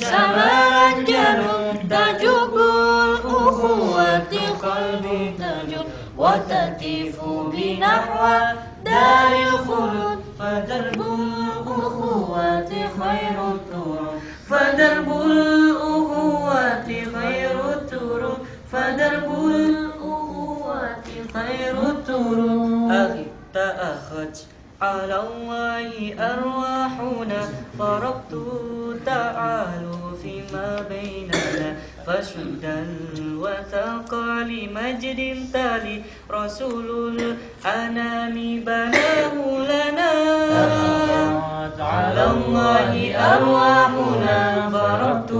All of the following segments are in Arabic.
شمالا جنوب تجب الأخوة قلبي تجر وتهتف بنحو دار الخلود فدرب الأخوة خير الطرق فدرب الأخوة خير الطرق فدرب الأخوة خير الطرق أخي تأخت على الله أرواحنا. فربط تعالوا فيما بيننا. فشد الوثاق لمجد تالي. رسول الأنام بناه لنا. على الله أرواحنا. فربط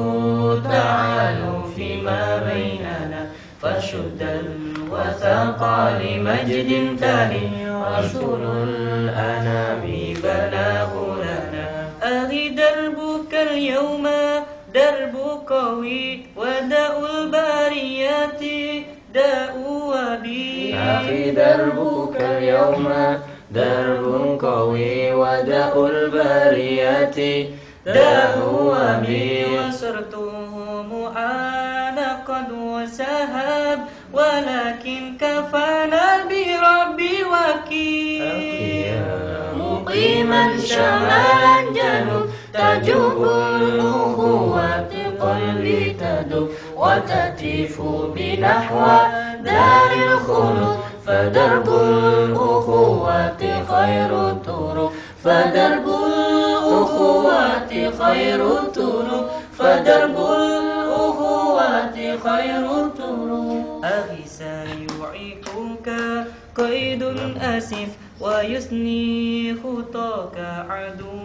تعالوا فيما بيننا. فشد الوثاق لمجد تالي. رسول الأنام بناه لنا أهي دربك اليوم درب قوي وداء البريات داء وبي. أخي دربك اليوم درب قوي وداء البريات داء وبي. وصرته معانقا وسهاب ولكن كفانا شمالا جنوب تجوب الأخوة قلبي تدب وتتيف بنحو دار الخلود. فدرب الأخوة خير الطرق فدرب الأخوة خير الطرق. فدرب الأخوة خير الطرق. أخي سيعيقك قيد أسف ويثني خطاك عدو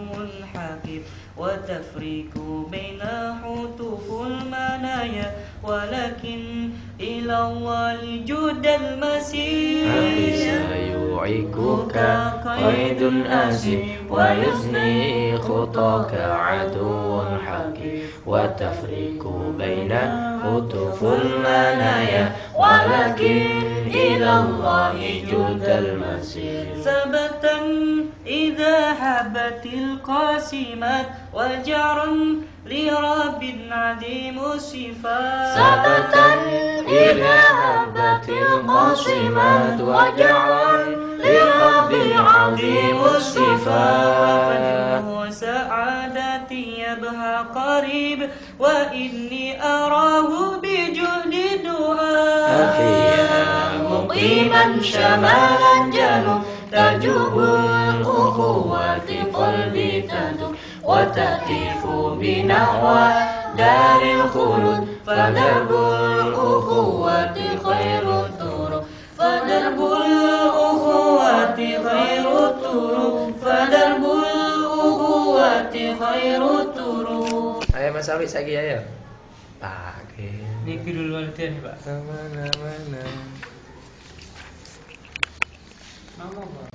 حفيف وتفريق بين حتوف المنايا ولكن إلى الله جود المسير. سيعيقك قيد أسف ويثني خطاك عدو حكيم وتفريق بين خطوف المنايا. ولكن إلى الله جود المسير. ثبتا إذا هبت القاسمات وجرا لرب عظيم الصفات. ثبتا إذا هبت القاسمات وجعا لرب عظيم الصفات. وسعادتي يبهى قريب وإني أراه بجهد دعاء. أخي مقيما شمالا جنوب تجوب الأخوة قلبي تدب وتهتف بنحو دار الخلود فدرب الأخوة خير الطرق Ayo Mas Awi lagi ayo. Pakai. Ini dulu walidain Pak. Mana mana. Nama